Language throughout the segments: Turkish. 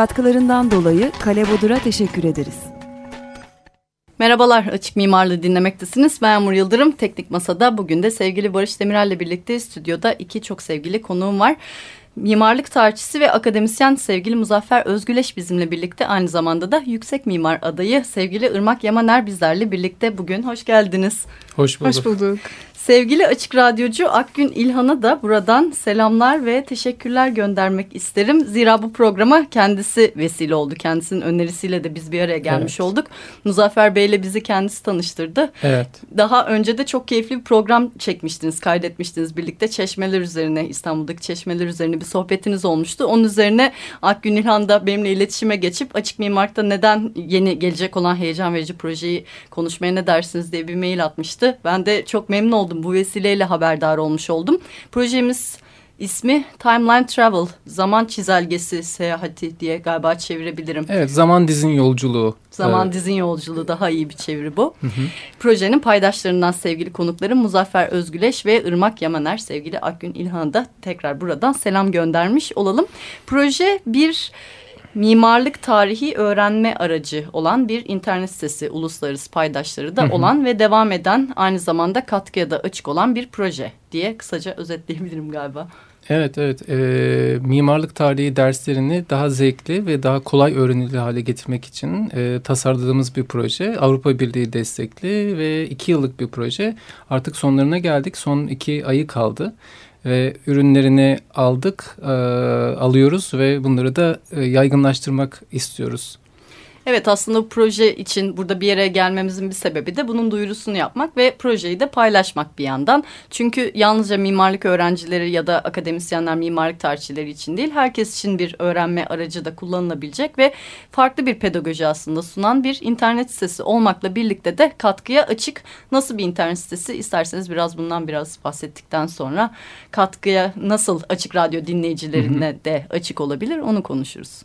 Katkılarından dolayı Kale Bodur'a teşekkür ederiz. Merhabalar Açık Mimarlığı dinlemektesiniz. Ben Yağmur Yıldırım. Teknik Masa'da bugün de sevgili Barış Demirel'le birlikte stüdyoda iki çok sevgili konuğum var. Mimarlık tarihçisi ve akademisyen sevgili Muzaffer Özgüleş bizimle birlikte aynı zamanda da yüksek mimar adayı sevgili Irmak Yamaner bizlerle birlikte bugün. Hoş geldiniz. Hoş bulduk. Hoş bulduk. Sevgili Açık Radyocu Akgün İlhan'a da buradan selamlar ve teşekkürler göndermek isterim. Zira bu programa kendisi vesile oldu. Kendisinin önerisiyle de biz bir araya gelmiş evet. olduk. Muzaffer Bey ile bizi kendisi tanıştırdı. Evet. Daha önce de çok keyifli bir program çekmiştiniz, kaydetmiştiniz birlikte. Çeşmeler üzerine, İstanbul'daki çeşmeler üzerine bir sohbetiniz olmuştu. Onun üzerine Akgün İlhan da benimle iletişime geçip Açık Mimarlık'ta neden yeni gelecek olan heyecan verici projeyi konuşmaya ne dersiniz diye bir mail atmıştı. Ben de çok memnun oldum bu vesileyle haberdar olmuş oldum. Projemiz ismi Timeline Travel, zaman çizelgesi seyahati diye galiba çevirebilirim. Evet, zaman dizin yolculuğu. Zaman evet. dizin yolculuğu daha iyi bir çeviri bu. Hı hı. Projenin paydaşlarından sevgili konuklarım Muzaffer Özgüleş ve Irmak Yamaner sevgili Akgün İlhan'a da tekrar buradan selam göndermiş olalım. Proje bir mimarlık tarihi öğrenme aracı olan bir internet sitesi uluslararası paydaşları da olan ve devam eden aynı zamanda katkıya da açık olan bir proje diye kısaca özetleyebilirim galiba. Evet evet e, mimarlık tarihi derslerini daha zevkli ve daha kolay öğrenilir hale getirmek için e, tasarladığımız bir proje. Avrupa Birliği destekli ve iki yıllık bir proje. Artık sonlarına geldik son iki ayı kaldı ve ürünlerini aldık, e, alıyoruz ve bunları da e, yaygınlaştırmak istiyoruz. Evet aslında bu proje için burada bir yere gelmemizin bir sebebi de bunun duyurusunu yapmak ve projeyi de paylaşmak bir yandan. Çünkü yalnızca mimarlık öğrencileri ya da akademisyenler mimarlık tarihçileri için değil herkes için bir öğrenme aracı da kullanılabilecek ve farklı bir pedagoji aslında sunan bir internet sitesi olmakla birlikte de katkıya açık. Nasıl bir internet sitesi isterseniz biraz bundan biraz bahsettikten sonra katkıya nasıl açık radyo dinleyicilerine hı hı. de açık olabilir onu konuşuruz.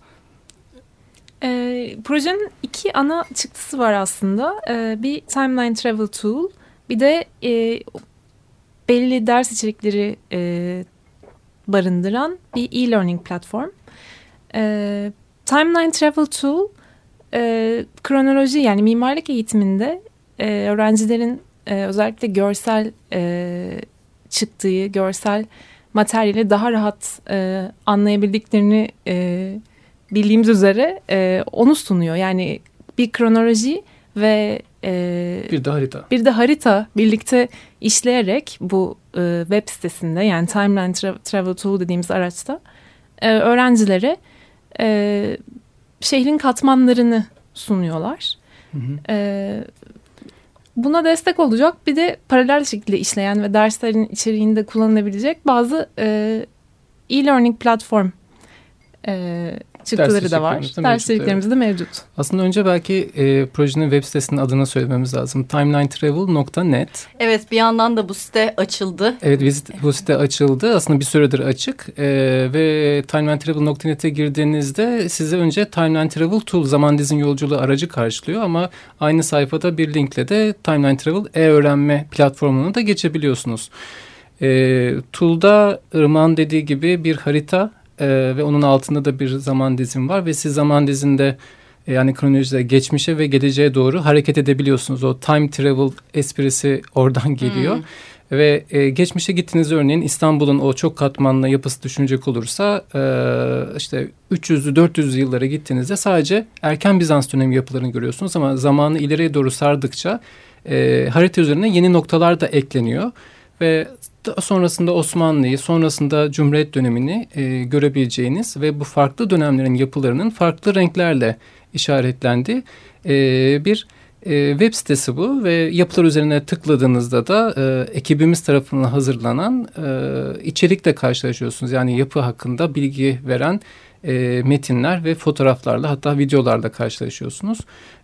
E, projenin iki ana çıktısı var aslında. E, bir timeline travel tool, bir de e, belli ders içerikleri e, barındıran bir e-learning platform. E, timeline travel tool, e, kronoloji yani mimarlık eğitiminde e, öğrencilerin e, özellikle görsel e, çıktığı, görsel materyali daha rahat e, anlayabildiklerini e, bildiğimiz üzere e, onu sunuyor. Yani bir kronoloji ve e, bir de harita. Bir de harita birlikte işleyerek bu e, web sitesinde yani Timeline Tra Travel Tool dediğimiz araçta e, öğrencilere e, şehrin katmanlarını sunuyorlar. Hı hı. E, buna destek olacak bir de paralel şekilde işleyen ve derslerin içeriğinde kullanılabilecek bazı e-learning platform e, çıktıları da var. Ders içeriklerimiz de mevcut. Aslında önce belki e, projenin web sitesinin adını söylememiz lazım. timelinetravel.net Evet bir yandan da bu site açıldı. Evet visit, bu site açıldı. Aslında bir süredir açık. E, ve timelinetravel.net'e girdiğinizde size önce Timeline Travel Tool zaman dizin yolculuğu aracı karşılıyor. Ama aynı sayfada bir linkle de Timeline Travel e-öğrenme platformuna da geçebiliyorsunuz. E, Tool'da Irmak'ın dediği gibi bir harita ee, ve onun altında da bir zaman dizim var ve siz zaman dizinde e, yani kronolojide geçmişe ve geleceğe doğru hareket edebiliyorsunuz. O time travel esprisi oradan geliyor. Hmm. Ve e, geçmişe gittiğiniz örneğin İstanbul'un o çok katmanlı yapısı düşünecek olursa e, işte 300'lü 400'lü yıllara gittiğinizde sadece erken Bizans dönemi yapılarını görüyorsunuz ama zamanı ileriye doğru sardıkça e, harita üzerine yeni noktalar da ekleniyor ve sonrasında Osmanlı'yı, sonrasında Cumhuriyet dönemini e, görebileceğiniz ve bu farklı dönemlerin yapılarının farklı renklerle işaretlendiği e, bir e, web sitesi bu ve yapılar üzerine tıkladığınızda da e, ekibimiz tarafından hazırlanan e, içerikle karşılaşıyorsunuz. Yani yapı hakkında bilgi veren e, metinler ve fotoğraflarla hatta videolarla karşılaşıyorsunuz.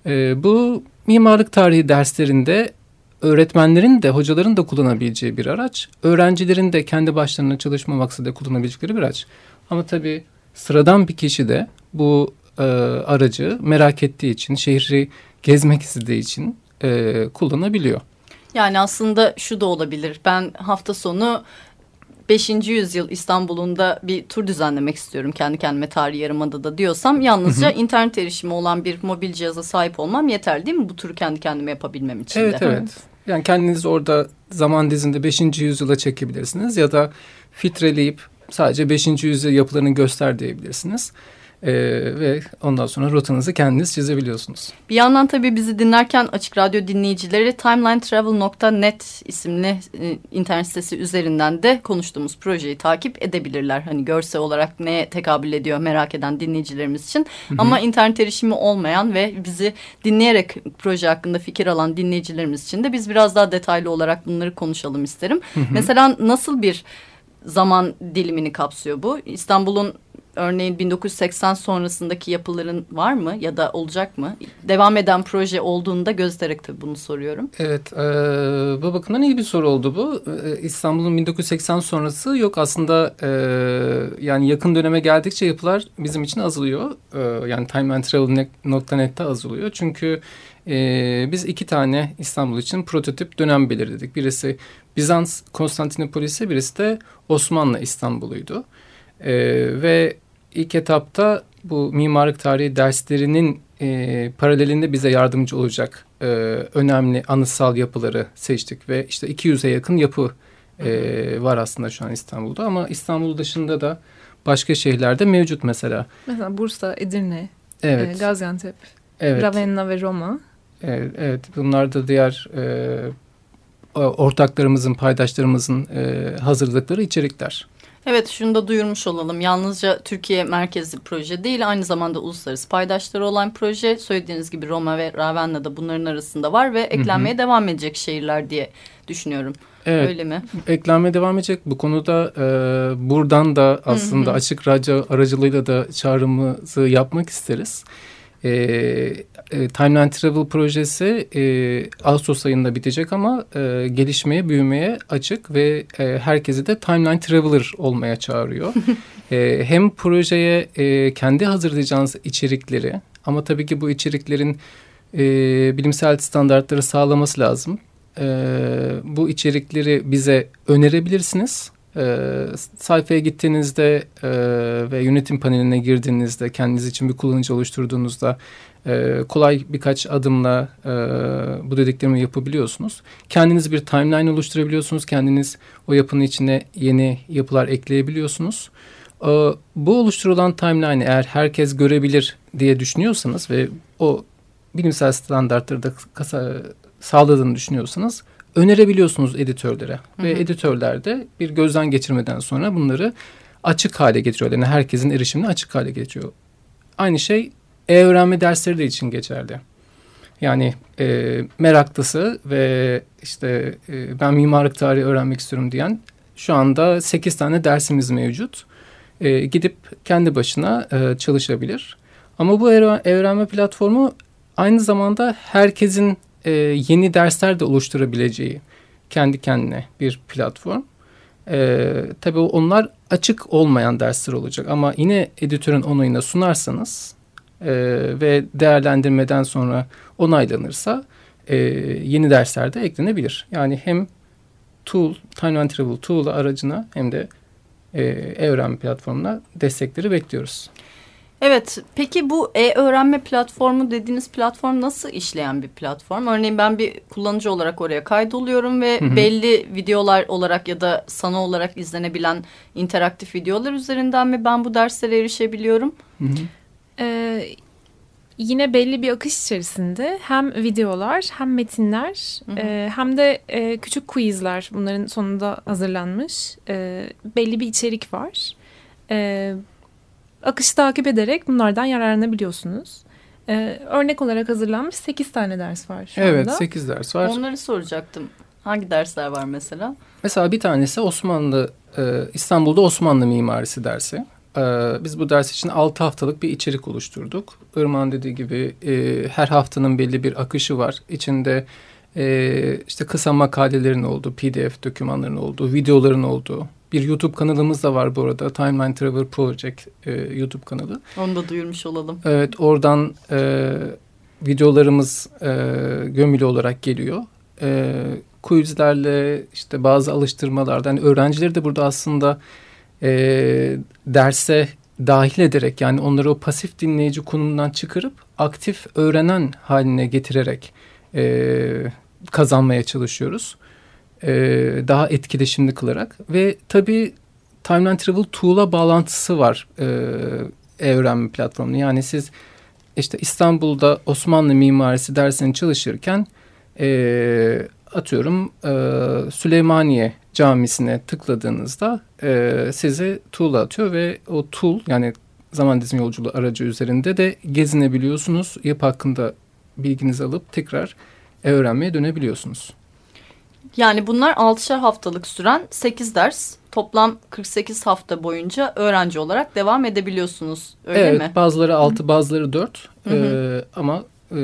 E, bu mimarlık tarihi derslerinde öğretmenlerin de hocaların da kullanabileceği bir araç. Öğrencilerin de kendi başlarına çalışma maksadıyla kullanabilecekleri bir araç. Ama tabii sıradan bir kişi de bu e, aracı merak ettiği için, şehri gezmek istediği için e, kullanabiliyor. Yani aslında şu da olabilir. Ben hafta sonu 5. yüzyıl İstanbul'un da bir tur düzenlemek istiyorum kendi kendime tarihi yarımadada diyorsam yalnızca hı hı. internet erişimi olan bir mobil cihaza sahip olmam yeter değil mi bu turu kendi kendime yapabilmem için de? Evet evet. Yani kendiniz orada zaman dizinde 5. yüzyıla çekebilirsiniz ya da filtreleyip sadece 5. yüzyıl yapılarını göster diyebilirsiniz. Ee, ve ondan sonra rotanızı kendiniz çizebiliyorsunuz. Bir yandan tabii bizi dinlerken Açık Radyo dinleyicileri timelinetravel.net isimli e, internet sitesi üzerinden de konuştuğumuz projeyi takip edebilirler. Hani görsel olarak neye tekabül ediyor merak eden dinleyicilerimiz için. Hı hı. Ama internet erişimi olmayan ve bizi dinleyerek proje hakkında fikir alan dinleyicilerimiz için de biz biraz daha detaylı olarak bunları konuşalım isterim. Hı hı. Mesela nasıl bir zaman dilimini kapsıyor bu? İstanbul'un örneğin 1980 sonrasındaki yapıların var mı ya da olacak mı? Devam eden proje olduğunda gözlerek tabii bunu soruyorum. Evet, e, bu bakımdan iyi bir soru oldu bu. E, İstanbul'un 1980 sonrası yok aslında e, yani yakın döneme geldikçe yapılar bizim için azalıyor. E, yani timeandtravel.net'te azalıyor. Çünkü e, biz iki tane İstanbul için prototip dönem belirledik. Birisi Bizans Konstantinopolis'e birisi de Osmanlı İstanbul'uydu. Ve ilk etapta bu mimarlık tarihi derslerinin e, paralelinde bize yardımcı olacak e, önemli anıtsal yapıları seçtik ve işte 200'e yakın yapı e, var aslında şu an İstanbul'da ama İstanbul dışında da başka şehirlerde mevcut mesela. Mesela Bursa, Edirne, evet. e, Gaziantep, evet. Ravenna ve Roma. Evet, evet bunlar da diğer e, ortaklarımızın, paydaşlarımızın e, hazırladıkları içerikler. Evet şunu da duyurmuş olalım. Yalnızca Türkiye merkezli proje değil aynı zamanda uluslararası paydaşları olan proje. Söylediğiniz gibi Roma ve Ravenna da bunların arasında var ve eklenmeye hı hı. devam edecek şehirler diye düşünüyorum. Evet, Öyle mi? Eklenmeye devam edecek. Bu konuda e, buradan da aslında hı hı. açık radyo aracılığıyla da çağrımızı yapmak isteriz. E, e, Timeline Travel projesi e, Ağustos ayında bitecek ama e, gelişmeye, büyümeye açık ve e, herkesi de Timeline Traveler olmaya çağırıyor. e, hem projeye e, kendi hazırlayacağınız içerikleri ama tabii ki bu içeriklerin e, bilimsel standartları sağlaması lazım. E, bu içerikleri bize önerebilirsiniz. E, sayfaya gittiğinizde e, ve yönetim paneline girdiğinizde kendiniz için bir kullanıcı oluşturduğunuzda e, kolay birkaç adımla e, bu dediklerimi yapabiliyorsunuz. Kendiniz bir timeline oluşturabiliyorsunuz. Kendiniz o yapının içine yeni yapılar ekleyebiliyorsunuz. E, bu oluşturulan timeline eğer herkes görebilir diye düşünüyorsanız ve o bilimsel standartları da kasa, sağladığını düşünüyorsanız önerebiliyorsunuz editörlere. Hı hı. Ve editörler de bir gözden geçirmeden sonra bunları açık hale getiriyor. Yani herkesin erişimine açık hale getiriyor. Aynı şey e-öğrenme dersleri de için geçerli. Yani e, meraklısı ve işte e, ben mimarlık tarihi öğrenmek istiyorum diyen şu anda 8 tane dersimiz mevcut. E, gidip kendi başına e, çalışabilir. Ama bu öğrenme platformu aynı zamanda herkesin e, yeni dersler de oluşturabileceği kendi kendine bir platform. E, tabii onlar açık olmayan dersler olacak ama yine editörün onayına sunarsanız e, ve değerlendirmeden sonra onaylanırsa e, yeni derslerde eklenebilir. Yani hem tool, Time and Travel Tool aracına hem de e, e-öğrenme platformuna destekleri bekliyoruz. Evet, peki bu e-öğrenme platformu dediğiniz platform nasıl işleyen bir platform? Örneğin ben bir kullanıcı olarak oraya kaydoluyorum ve hı hı. belli videolar olarak ya da sana olarak izlenebilen interaktif videolar üzerinden mi ben bu derslere erişebiliyorum? Hı hı. Ee, yine belli bir akış içerisinde hem videolar hem metinler hı hı. E, hem de e, küçük quizler bunların sonunda hazırlanmış e, belli bir içerik var. E, akışı takip ederek bunlardan yararlanabiliyorsunuz. E, örnek olarak hazırlanmış 8 tane ders var şu evet, anda. Evet 8 ders var. Onları soracaktım. Hangi dersler var mesela? Mesela bir tanesi Osmanlı, e, İstanbul'da Osmanlı mimarisi dersi. e, biz bu ders için 6 haftalık bir içerik oluşturduk. Irmak'ın dediği gibi e, her haftanın belli bir akışı var. İçinde e, işte kısa makalelerin olduğu, pdf dokümanların olduğu, videoların olduğu. Bir YouTube kanalımız da var bu arada. Timeline Travel Project e, YouTube kanalı. Onu da duyurmuş olalım. Evet oradan e, videolarımız e, gömülü olarak geliyor. E, quizlerle işte bazı alıştırmalardan yani öğrencileri de burada aslında e, derse dahil ederek yani onları o pasif dinleyici konumundan çıkarıp aktif öğrenen haline getirerek e, kazanmaya çalışıyoruz. E, daha etkileşimli kılarak ve tabii Timeline Travel Tool'a bağlantısı var e, evrenme platformunun. Yani siz işte İstanbul'da Osmanlı mimarisi dersini çalışırken e, atıyorum e, Süleymaniye Camisi'ne tıkladığınızda e, size tool atıyor ve o tool yani zaman dizim yolculuğu aracı üzerinde de gezinebiliyorsunuz. Yapı hakkında bilginizi alıp tekrar öğrenmeye dönebiliyorsunuz. Yani bunlar 6'şar haftalık süren 8 ders. Toplam 48 hafta boyunca öğrenci olarak devam edebiliyorsunuz. Öyle evet, mi? bazıları 6 bazıları 4 ee, ama e,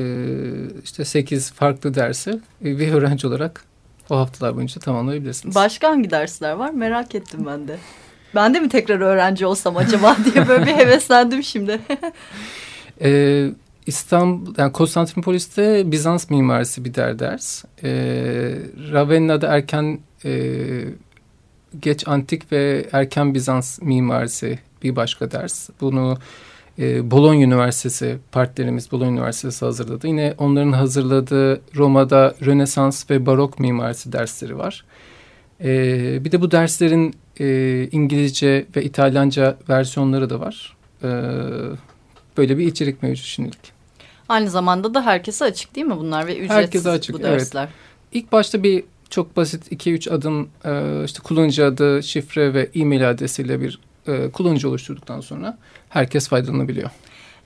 işte 8 farklı dersi bir öğrenci olarak o haftalar boyunca tamamlayabilirsiniz. Başka hangi dersler var merak ettim ben de. Ben de mi tekrar öğrenci olsam acaba diye böyle bir heveslendim şimdi. ee, İstanbul, yani Konstantinopolis'te Bizans mimarisi bir der ders. Ee, Ravenna'da erken e, geç antik ve erken Bizans mimarisi bir başka ders. Bunu e, Bologna Üniversitesi, partnerimiz Bologna Üniversitesi hazırladı. Yine onların hazırladığı Roma'da Rönesans ve Barok mimarisi dersleri var. E, bir de bu derslerin e, İngilizce ve İtalyanca versiyonları da var. E, böyle bir içerik mevcut şimdilik. Aynı zamanda da herkese açık değil mi bunlar ve ücretsiz herkese açık, bu dersler? Evet. İlk başta bir çok basit 2-3 adım e, işte kullanıcı adı, şifre ve e-mail adresiyle bir e, kullanıcı oluşturduktan sonra herkes faydalanabiliyor.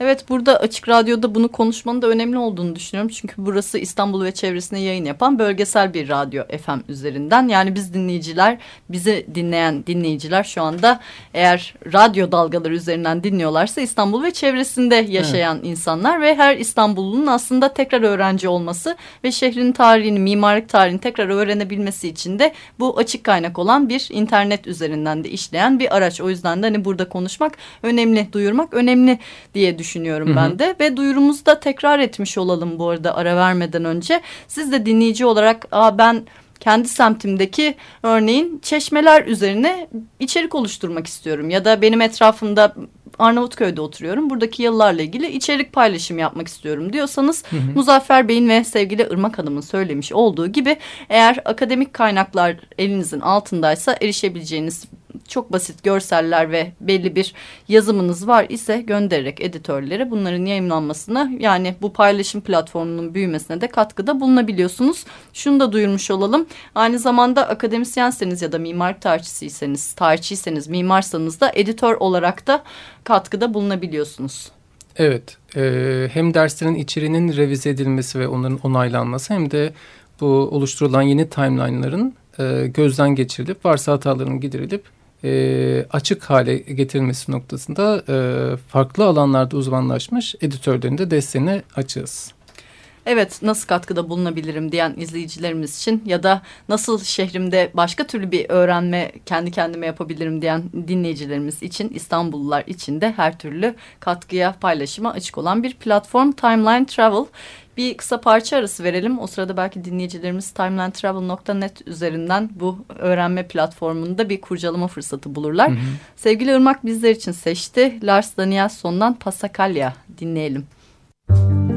Evet burada Açık Radyo'da bunu konuşmanın da önemli olduğunu düşünüyorum. Çünkü burası İstanbul ve çevresine yayın yapan bölgesel bir radyo FM üzerinden. Yani biz dinleyiciler, bizi dinleyen dinleyiciler şu anda eğer radyo dalgaları üzerinden dinliyorlarsa İstanbul ve çevresinde yaşayan evet. insanlar ve her İstanbullunun aslında tekrar öğrenci olması ve şehrin tarihini, mimarlık tarihini tekrar öğrenebilmesi için de bu açık kaynak olan bir internet üzerinden de işleyen bir araç. O yüzden de hani burada konuşmak önemli, duyurmak önemli diye düşünüyorum düşünüyorum Hı -hı. ben de ve duyurumuzu da tekrar etmiş olalım bu arada ara vermeden önce. Siz de dinleyici olarak Aa, ben kendi semtimdeki örneğin çeşmeler üzerine içerik oluşturmak istiyorum ya da benim etrafımda Arnavutköy'de oturuyorum. Buradaki yıllarla ilgili içerik paylaşım yapmak istiyorum diyorsanız hı hı. Muzaffer Bey'in ve sevgili Irmak Hanım'ın söylemiş olduğu gibi eğer akademik kaynaklar elinizin altındaysa erişebileceğiniz çok basit görseller ve belli bir yazımınız var ise göndererek editörlere bunların yayınlanmasına yani bu paylaşım platformunun büyümesine de katkıda bulunabiliyorsunuz. Şunu da duyurmuş olalım. Aynı zamanda akademisyenseniz ya da mimar tarihçisiyseniz, tarihçiyseniz, mimarsanız da editör olarak da katkıda bulunabiliyorsunuz. Evet, e, hem derslerin içeriğinin revize edilmesi ve onların onaylanması hem de bu oluşturulan yeni timeline'ların e, gözden geçirilip varsa hataların giderilip e, açık hale getirilmesi noktasında e, farklı alanlarda uzmanlaşmış editörlerin de desteğine açığız. Evet nasıl katkıda bulunabilirim diyen izleyicilerimiz için ya da nasıl şehrimde başka türlü bir öğrenme kendi kendime yapabilirim diyen dinleyicilerimiz için İstanbullular için de her türlü katkıya paylaşıma açık olan bir platform Timeline Travel. Bir kısa parça arası verelim. O sırada belki dinleyicilerimiz timelinetravel.net üzerinden bu öğrenme platformunda bir kurcalama fırsatı bulurlar. Hı hı. Sevgili Irmak bizler için seçti. Lars Danielson'dan Passakalya dinleyelim. Müzik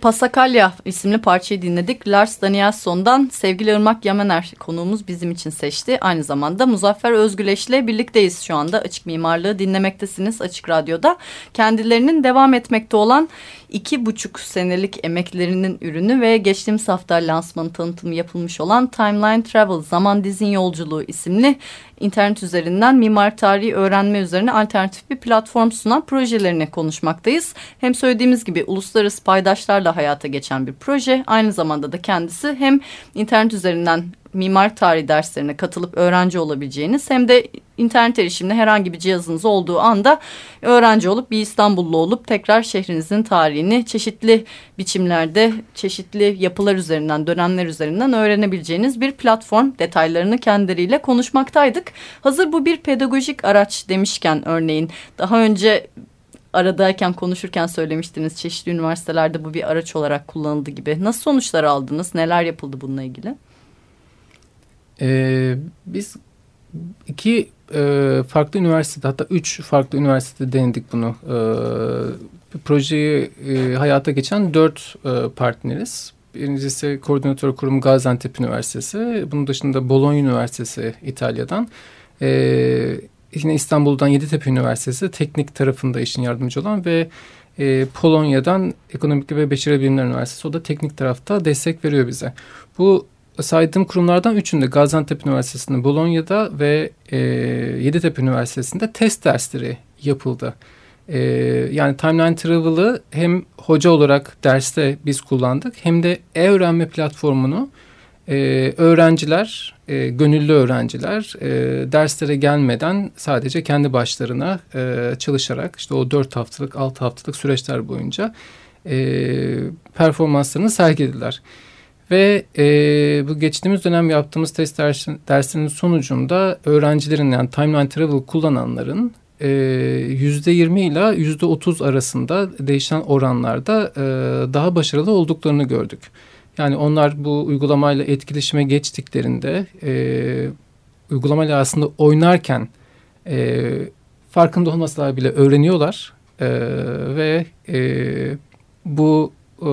Pasakalya isimli parçayı dinledik. Lars Danielson'dan sevgili Irmak Yamener konuğumuz bizim için seçti. Aynı zamanda Muzaffer Özgüleş'le birlikteyiz şu anda. Açık Mimarlığı dinlemektesiniz Açık Radyo'da. Kendilerinin devam etmekte olan iki buçuk senelik emeklerinin ürünü ve geçtiğimiz hafta lansmanı tanıtımı yapılmış olan Timeline Travel Zaman Dizin Yolculuğu isimli internet üzerinden mimar tarihi öğrenme üzerine alternatif bir platform sunan projelerini konuşmaktayız. Hem söylediğimiz gibi uluslararası paydaşlarla hayata geçen bir proje. Aynı zamanda da kendisi hem internet üzerinden mimar tarihi derslerine katılıp öğrenci olabileceğiniz hem de internet erişimli herhangi bir cihazınız olduğu anda öğrenci olup bir İstanbullu olup tekrar şehrinizin tarihini çeşitli biçimlerde çeşitli yapılar üzerinden dönemler üzerinden öğrenebileceğiniz bir platform detaylarını kendileriyle konuşmaktaydık. Hazır bu bir pedagojik araç demişken örneğin daha önce aradayken konuşurken söylemiştiniz çeşitli üniversitelerde bu bir araç olarak kullanıldı gibi. Nasıl sonuçlar aldınız? Neler yapıldı bununla ilgili? Ee, biz iki e, farklı üniversitede hatta üç farklı üniversitede denedik bunu. Ee, projeyi e, hayata geçen dört e, partneriz. Birincisi koordinatör kurum Gaziantep Üniversitesi. Bunun dışında Bologna Üniversitesi İtalya'dan. Ee, yine İstanbul'dan Yeditepe Üniversitesi teknik tarafında işin yardımcı olan ve e, Polonya'dan Ekonomik ve Beşeri Bilimler Üniversitesi o da teknik tarafta destek veriyor bize. Bu saydığım kurumlardan üçünde Gaziantep Üniversitesi'nde, Bolonya'da ve e, Yeditepe Üniversitesi'nde test dersleri yapıldı. E, yani Timeline Travel'ı hem hoca olarak derste biz kullandık hem de e-öğrenme platformunu e, öğrenciler, e, gönüllü öğrenciler e, derslere gelmeden sadece kendi başlarına e, çalışarak işte o dört haftalık, altı haftalık süreçler boyunca e, performanslarını sergilediler. Ve e, bu geçtiğimiz dönem yaptığımız test dersinin sonucunda öğrencilerin yani Timeline Travel kullananların yüzde 20 ile yüzde 30 arasında değişen oranlarda e, daha başarılı olduklarını gördük. Yani onlar bu uygulamayla etkileşime geçtiklerinde e, uygulamayla aslında oynarken e, farkında olmasalar bile öğreniyorlar. E, ve e, bu e,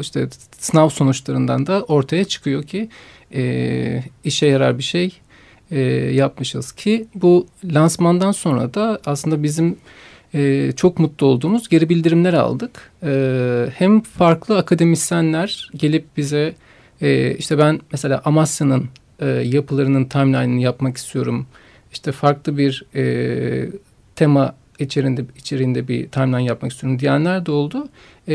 işte sınav sonuçlarından da ortaya çıkıyor ki e, işe yarar bir şey e, yapmışız ki bu lansmandan sonra da aslında bizim e, çok mutlu olduğumuz geri bildirimler aldık. E, hem farklı akademisyenler gelip bize e, işte ben mesela Amasya'nın e, yapılarının timeline'ını yapmak istiyorum. İşte farklı bir e, tema içerisinde, içerisinde bir timeline yapmak istiyorum diyenler de oldu. E,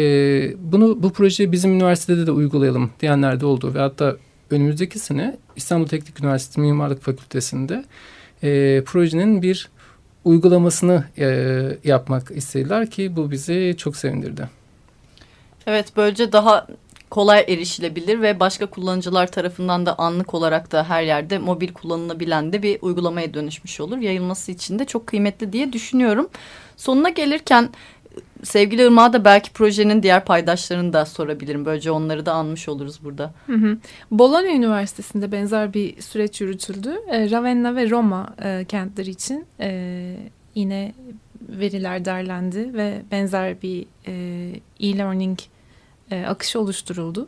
bunu bu projeyi bizim üniversitede de uygulayalım diyenler de oldu ve hatta önümüzdeki sene İstanbul Teknik Üniversitesi Mimarlık Fakültesi'nde e, projenin bir uygulamasını e, yapmak istediler ki bu bizi çok sevindirdi. Evet böylece daha kolay erişilebilir ve başka kullanıcılar tarafından da anlık olarak da her yerde mobil kullanılabilen de bir uygulamaya dönüşmüş olur. Yayılması için de çok kıymetli diye düşünüyorum. Sonuna gelirken sevgili Irmak'a da belki projenin diğer paydaşlarını da sorabilirim. Böylece onları da anmış oluruz burada. Hı hı. Bologna Üniversitesi'nde benzer bir süreç yürütüldü. E, Ravenna ve Roma e, kentleri için e, yine veriler derlendi ve benzer bir e-learning e, akışı oluşturuldu.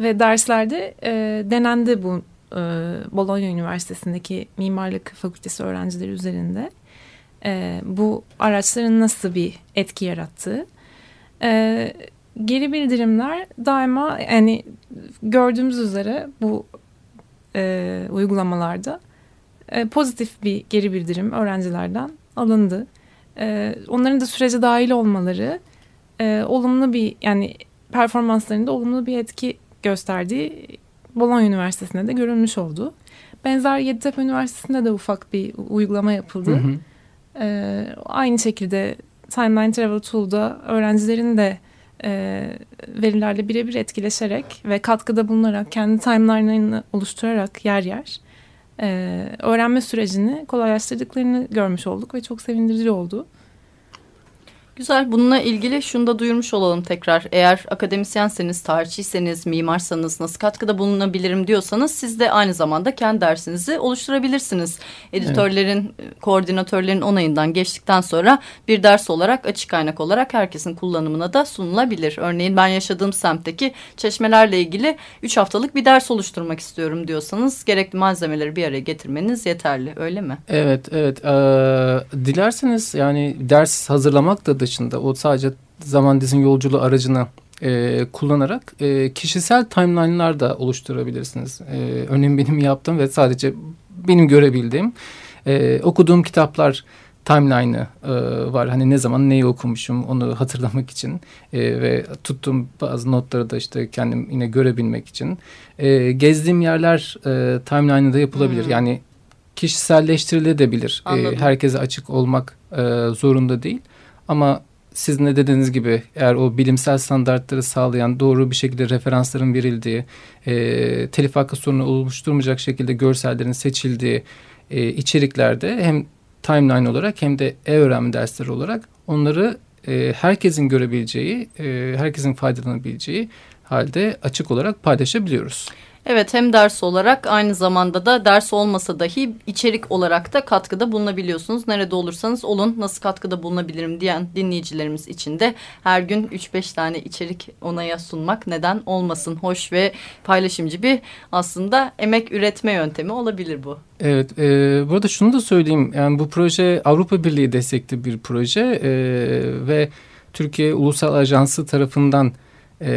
Ve derslerde e, denendi bu e, Bologna Üniversitesi'ndeki Mimarlık Fakültesi öğrencileri üzerinde e, bu araçların nasıl bir etki yarattığı. E, geri bildirimler daima yani gördüğümüz üzere bu e, uygulamalarda e, pozitif bir geri bildirim öğrencilerden alındı. E, onların da sürece dahil olmaları e, olumlu bir yani performanslarında olumlu bir etki gösterdiği Bologna Üniversitesi'nde de görülmüş oldu. Benzer Yeditepe Üniversitesi'nde de ufak bir uygulama yapıldı. Hı hı. E, aynı şekilde Timeline Travel Tool'da öğrencilerin de e, verilerle birebir etkileşerek ve katkıda bulunarak kendi timeline'ını oluşturarak yer yer e, öğrenme sürecini kolaylaştırdıklarını görmüş olduk ve çok sevindirici oldu. Güzel. Bununla ilgili şunu da duyurmuş olalım tekrar. Eğer akademisyenseniz, tarihçiyseniz, mimarsanız, nasıl katkıda bulunabilirim diyorsanız siz de aynı zamanda kendi dersinizi oluşturabilirsiniz. Editörlerin, evet. koordinatörlerin onayından geçtikten sonra bir ders olarak, açık kaynak olarak herkesin kullanımına da sunulabilir. Örneğin ben yaşadığım semtteki çeşmelerle ilgili 3 haftalık bir ders oluşturmak istiyorum diyorsanız gerekli malzemeleri bir araya getirmeniz yeterli. Öyle mi? Evet, evet. Ee, dilerseniz yani ders hazırlamak da dışında o sadece zaman dizin yolculuğu aracını e, kullanarak e, kişisel timeline'lar da oluşturabilirsiniz. E, örneğin benim yaptığım ve sadece benim görebildiğim e, okuduğum kitaplar timeline'ı e, var. Hani ne zaman neyi okumuşum onu hatırlamak için e, ve tuttuğum bazı notları da işte kendim yine görebilmek için. E, gezdiğim yerler e, timeline'ı da yapılabilir. Hmm. Yani kişiselleştirilebilir. E, herkese açık olmak e, zorunda değil. Ama sizin de dediğiniz gibi eğer o bilimsel standartları sağlayan doğru bir şekilde referansların verildiği, e, telif hakkı sorunu oluşturmayacak şekilde görsellerin seçildiği e, içeriklerde hem timeline olarak hem de e-öğrenme dersleri olarak onları e, herkesin görebileceği, e, herkesin faydalanabileceği halde açık olarak paylaşabiliyoruz. Evet hem ders olarak aynı zamanda da ders olmasa dahi içerik olarak da katkıda bulunabiliyorsunuz. Nerede olursanız olun nasıl katkıda bulunabilirim diyen dinleyicilerimiz için de her gün 3-5 tane içerik onaya sunmak neden olmasın. Hoş ve paylaşımcı bir aslında emek üretme yöntemi olabilir bu. Evet, e, burada şunu da söyleyeyim. Yani bu proje Avrupa Birliği destekli bir proje e, ve Türkiye Ulusal Ajansı tarafından e,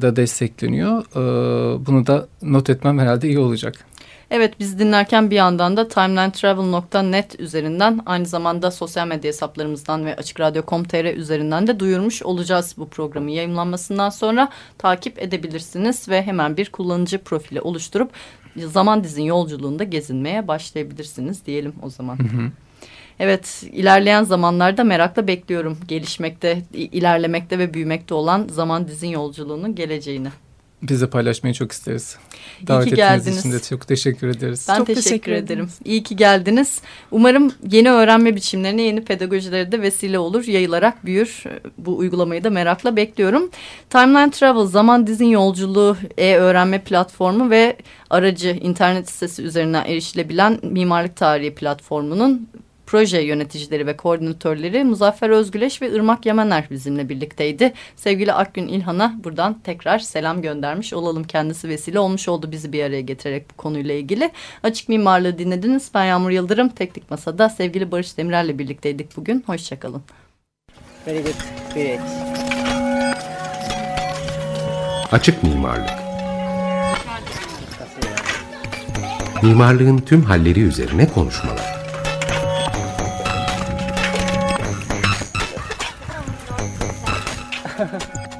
da destekleniyor. E, bunu da not etmem herhalde iyi olacak. Evet biz dinlerken bir yandan da timelinetravel.net üzerinden aynı zamanda sosyal medya hesaplarımızdan ve açıkradyo.com.tr üzerinden de duyurmuş olacağız bu programın yayınlanmasından sonra takip edebilirsiniz ve hemen bir kullanıcı profili oluşturup zaman dizin yolculuğunda gezinmeye başlayabilirsiniz diyelim o zaman. Hı hı. Evet ilerleyen zamanlarda merakla bekliyorum gelişmekte, ilerlemekte ve büyümekte olan zaman dizin yolculuğunun geleceğini. Biz de paylaşmayı çok isteriz. Davet İyi ki geldiniz. için de çok teşekkür ederiz. Ben çok teşekkür, teşekkür ederim. İyi ki geldiniz. Umarım yeni öğrenme biçimlerine, yeni pedagojilere de vesile olur, yayılarak büyür. Bu uygulamayı da merakla bekliyorum. Timeline Travel, zaman dizin yolculuğu, e-öğrenme platformu ve aracı internet sitesi üzerinden erişilebilen mimarlık tarihi platformunun proje yöneticileri ve koordinatörleri Muzaffer Özgüleş ve Irmak Yemener bizimle birlikteydi. Sevgili Akgün İlhan'a buradan tekrar selam göndermiş olalım. Kendisi vesile olmuş oldu bizi bir araya getirerek bu konuyla ilgili. Açık Mimarlığı dinlediniz. Ben Yağmur Yıldırım. Teknik Masa'da sevgili Barış Demirer'le birlikteydik bugün. Hoşçakalın. Very good. Great. Açık Mimarlık Mimarlığın tüm halleri üzerine konuşmalar.